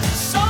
just so